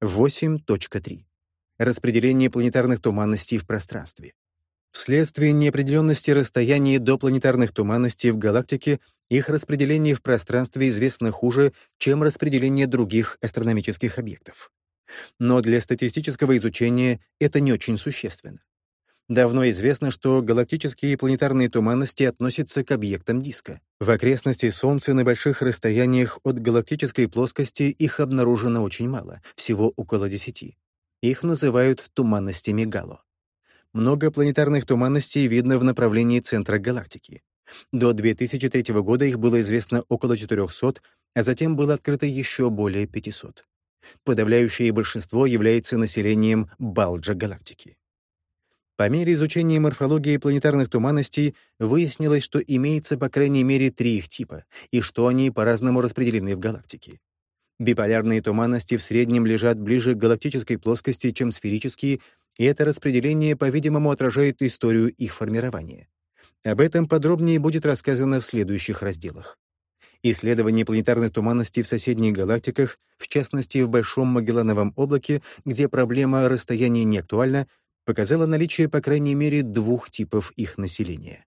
8.3. Распределение планетарных туманностей в пространстве. Вследствие неопределенности расстояния до планетарных туманностей в галактике их распределение в пространстве известно хуже, чем распределение других астрономических объектов. Но для статистического изучения это не очень существенно. Давно известно, что галактические и планетарные туманности относятся к объектам диска. В окрестности Солнца на больших расстояниях от галактической плоскости их обнаружено очень мало, всего около 10. Их называют туманностями Гало. Много планетарных туманностей видно в направлении центра галактики. До 2003 года их было известно около 400, а затем было открыто еще более 500. Подавляющее большинство является населением Балджа галактики. По мере изучения морфологии планетарных туманностей выяснилось, что имеется по крайней мере три их типа, и что они по-разному распределены в галактике. Биполярные туманности в среднем лежат ближе к галактической плоскости, чем сферические, и это распределение, по-видимому, отражает историю их формирования. Об этом подробнее будет рассказано в следующих разделах. Исследование планетарной туманности в соседних галактиках, в частности в Большом Магеллановом облаке, где проблема расстояния не актуальна, показало наличие по крайней мере двух типов их населения.